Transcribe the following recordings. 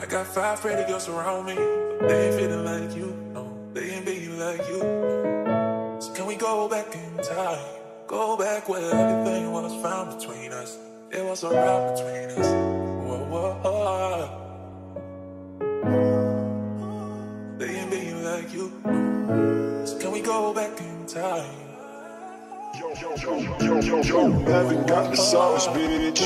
I got five pretty girls around me, but they ain't feeling like you. No, they ain't being like you. So can we go back in time? Go back where everything was found between us. It was a round between us. Whoa, whoa, whoa. They ain't being like you. So can we go back in time? Yo, yo, yo, yo, yo, yo, got the sauce, bitch.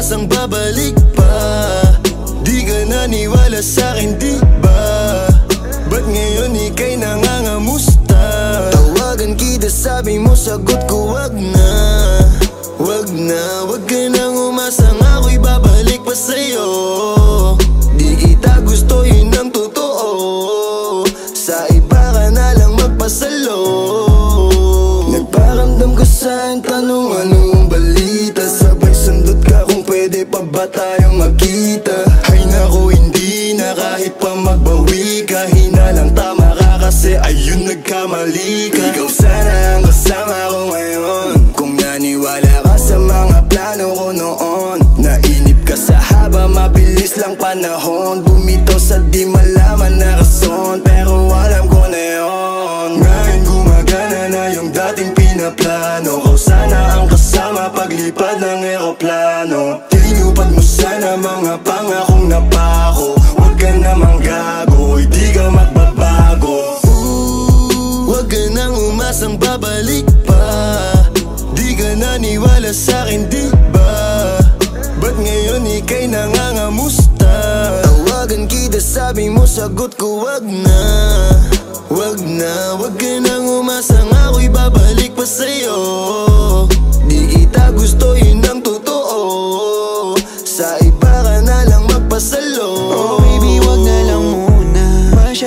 Nang umasang babalik pa. Di ka naniwala sa'kin di ba? Ba't ngayon ika'y nangangamusta? Tawagan kita sabi mo sagot ko wag na pa ba tayong magkita? Ay nako hindi na kahit pa magbawi ka. Hinalang tama ka kasi ayun nagkamali ka. Ikaw sana ang kasama ko ngayon. Kung naniwala ka sa mga plano ko noon. Nainip ka sa haba mabilis lang panahon. Bumitaw sa di malaman eroplano Tinupad mo sana mga pangakong napako. Huwag ka namang gago, hindi ka magbabago. Huwag ka nang umasang babalik pa. Di ka naniwala sa'kin di ba? Ba't ngayon ika'y nangangamusta? Tawagan kita sabi mo sagot ko wag na. Wag na, wag ka nang umasang ako'y babalik pa sa'yo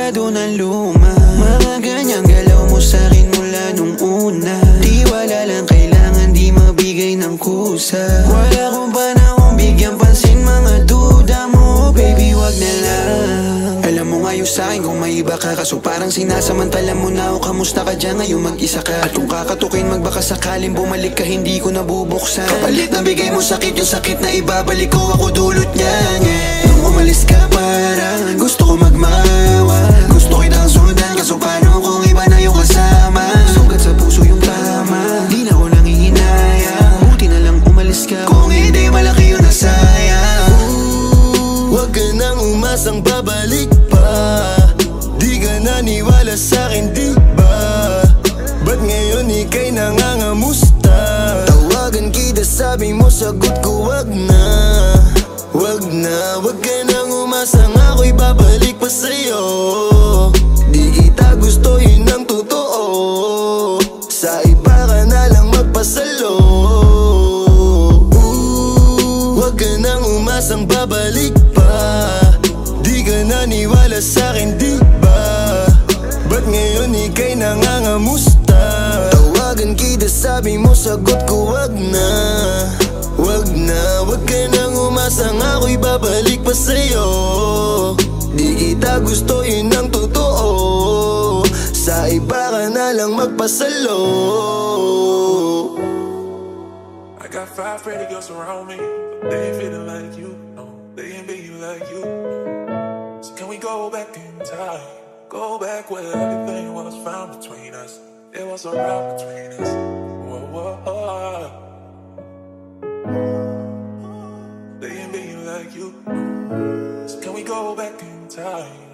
Masyado na luma. Mga ganyang galaw mo sa'kin mula nung una. Di wala lang kailangan di mabigay ng kusa. Wala kong panahon bigyan pansin mga duda mo. Baby wag na lang. Alam mo ngayon sa'kin kung may iba ka Kaso parang sinasamantala mo na ako Kamusta ka dyan? Ngayon mag-isa ka. At kung kakatukin magbaka sakaling bumalik ka Hindi ko nabubuksan. Kapalit na bigay mo sakit yung sakit na ibabalik ko Ako dulot niya yeah. Nung umalis ka parang gusto ko magmawa ngayon ika'y nangangamusta. Tawagan kita sabi mo sagot ko wag na. Wag na, wag ka nang umasang. Ako'y babalik pa sa'yo. Di kita gusto sabi mo sagot ko wag na Wag na, wag ka nang umasang ako'y babalik pa sa'yo Di kita gusto yun ang totoo Sa iba ka na lang magpasalo I got five pretty girls around me, they ain't feeling like you. No, they ain't being like you. So can we go back in time? Go back where everything was found between us. It was a round between us. They ain't like you. So can we go back in time?